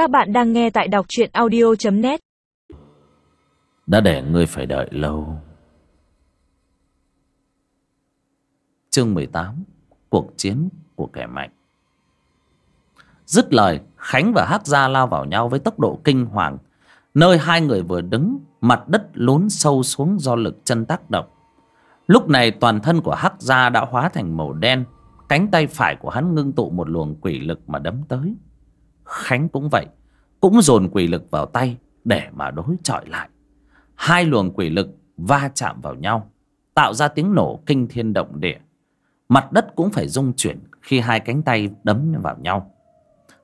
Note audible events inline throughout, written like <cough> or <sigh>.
Các bạn đang nghe tại đọc truyện audio.net Đã để ngươi phải đợi lâu. Chương 18 Cuộc chiến của kẻ mạnh. Dứt lời, Khánh và Hắc Gia lao vào nhau với tốc độ kinh hoàng, Nơi hai người vừa đứng, Mặt đất lún sâu xuống do lực chân tác động. Lúc này, toàn thân của Hắc Gia đã hóa thành màu đen, Cánh tay phải của hắn ngưng tụ một luồng quỷ lực mà đấm tới. Khánh cũng vậy, Cũng dồn quỷ lực vào tay Để mà đối chọi lại. Hai luồng quỷ lực va chạm vào nhau, Tạo ra tiếng nổ kinh thiên động địa. Mặt đất cũng phải rung chuyển Khi hai cánh tay đấm vào nhau.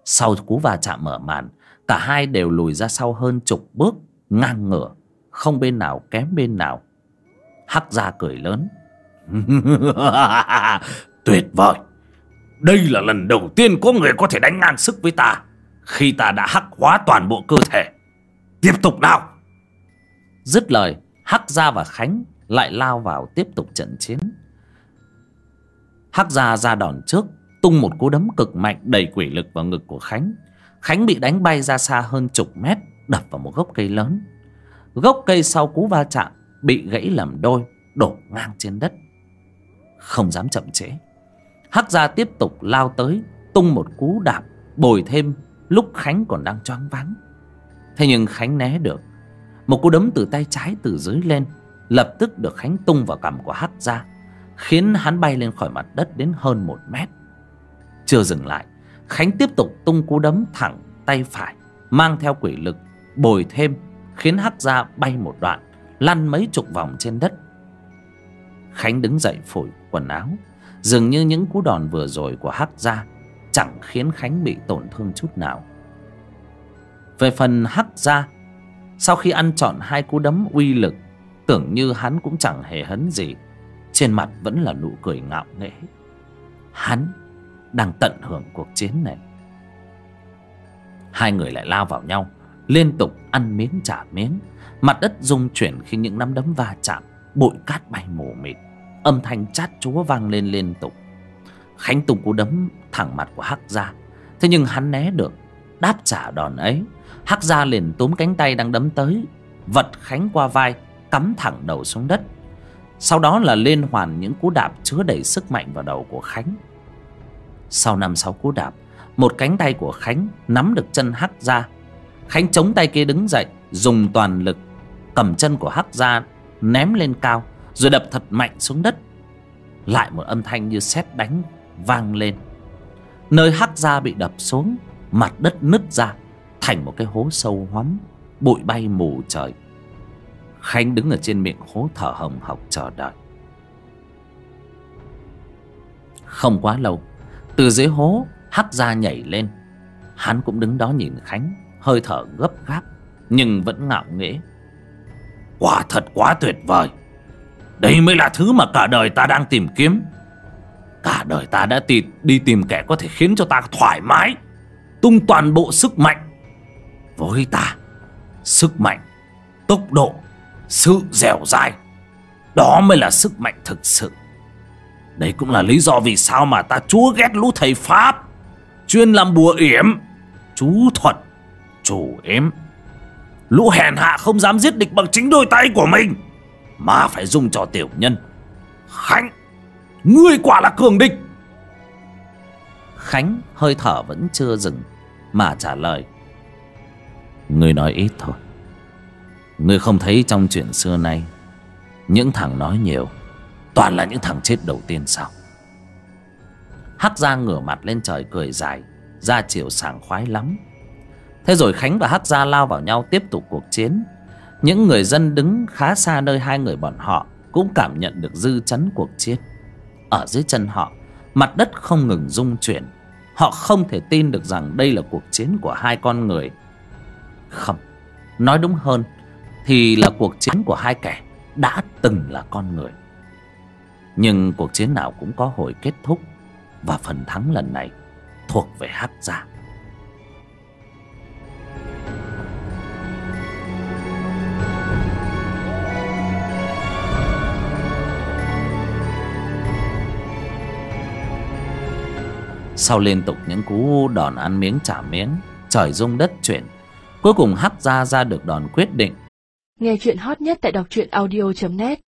Sau cú va chạm mở màn, Cả hai đều lùi ra sau hơn chục bước, Ngang ngửa, Không bên nào kém bên nào. Hắc ra cười lớn. <laughs> Tuyệt vời! Đây là lần đầu tiên có người có thể đánh ngang sức với ta. Khi ta đã hắc hóa toàn bộ cơ thể. Tiếp tục nào. Dứt lời, Hắc Gia và Khánh lại lao vào tiếp tục trận chiến. Hắc Gia ra đòn trước, Tung một cú đấm cực mạnh đầy quỷ lực vào ngực của Khánh. Khánh bị đánh bay ra xa hơn chục mét, Đập vào một gốc cây lớn. Gốc cây sau cú va chạm Bị gãy làm đôi, Đổ ngang trên đất. Không dám chậm trễ. Hắc Gia tiếp tục lao tới, Tung một cú đạp, Bồi thêm lúc Khánh còn đang choáng váng. Thế nhưng Khánh né được. Một cú đấm từ tay trái từ dưới lên, Lập tức được Khánh tung vào cằm của Hắc Gia, Khiến hắn bay lên khỏi mặt đất đến hơn một mét. Chưa dừng lại, Khánh tiếp tục tung cú đấm thẳng tay phải, Mang theo quỷ lực, Bồi thêm, Khiến Hắc Gia bay một đoạn, Lăn mấy chục vòng trên đất. Khánh đứng dậy phổi quần áo. Dường như những cú đòn vừa rồi của Hắc Gia Chẳng khiến Khánh bị tổn thương chút nào. Về phần Hắc Gia, Sau khi ăn trọn hai cú đấm uy lực, Tưởng như hắn cũng chẳng hề hấn gì, Trên mặt vẫn là nụ cười ngạo nghễ. Hắn đang tận hưởng cuộc chiến này. Hai người lại lao vào nhau, Liên tục ăn miếng trả miếng. Mặt đất rung chuyển khi những nắm đấm va chạm, Bụi cát bay mù mịt. Âm thanh chát chúa vang lên liên tục. Khánh tung cú đấm thẳng mặt của Hắc Gia. Thế nhưng hắn né được, Đáp trả đòn ấy. Hắc Gia liền túm cánh tay đang đấm tới, Vật Khánh qua vai, Cắm thẳng đầu xuống đất. Sau đó là liên hoàn những cú đạp chứa đầy sức mạnh vào đầu của Khánh. Sau năm sáu cú đạp, Một cánh tay của Khánh nắm được chân Hắc Gia. Khánh chống tay kia đứng dậy, Dùng toàn lực, Cầm chân của Hắc Gia Ném lên cao, Rồi đập thật mạnh xuống đất. Lại một âm thanh như sét đánh Vang lên. Nơi Hắc Gia bị đập xuống, Mặt đất nứt ra Thành một cái hố sâu hoắm, Bụi bay mù trời. Khánh đứng ở trên miệng hố thở hồng hộc chờ đợi. Không quá lâu, Từ dưới hố Hắc Gia nhảy lên. Hắn cũng đứng đó nhìn Khánh, Hơi thở gấp gáp, Nhưng vẫn ngạo nghễ. Quả thật quá tuyệt vời. Đây mới là thứ mà cả đời ta đang tìm kiếm. Cả đời ta đã tìm, đi tìm kẻ có thể khiến cho ta thoải mái Tung toàn bộ sức mạnh Với ta. Sức mạnh Tốc độ Sự dẻo dai Đó mới là sức mạnh thực sự. Đây cũng là lý do vì sao mà ta chúa ghét lũ thầy Pháp Chuyên làm bùa yểm Chú thuật Chủ ếm Lũ hèn hạ không dám giết địch bằng chính đôi tay của mình Mà phải dùng cho tiểu nhân Khánh Ngươi quả là cường địch. Khánh hơi thở vẫn chưa dừng Mà trả lời. Ngươi nói ít thôi. Ngươi không thấy trong chuyện xưa nay, Những thằng nói nhiều Toàn là những thằng chết đầu tiên sao? Hắc Gia ngửa mặt lên trời cười dài Ra chiều sảng khoái lắm. Thế rồi Khánh và Hắc Gia lao vào nhau tiếp tục cuộc chiến. Những người dân đứng khá xa nơi hai người bọn họ Cũng cảm nhận được dư chấn cuộc chiến. Ở dưới chân họ, Mặt đất không ngừng rung chuyển. Họ không thể tin được rằng đây là cuộc chiến của hai con người. Không, Nói đúng hơn Thì là cuộc chiến của hai kẻ Đã từng là con người. Nhưng cuộc chiến nào cũng có hồi kết thúc Và phần thắng lần này Thuộc về Hắc Gia. Sau liên tục những cú đòn ăn miếng trả miếng, trời rung đất chuyển, cuối cùng hắc gia ra được đòn quyết định. Nghe chuyện hot nhất tại đọc truyện audio.net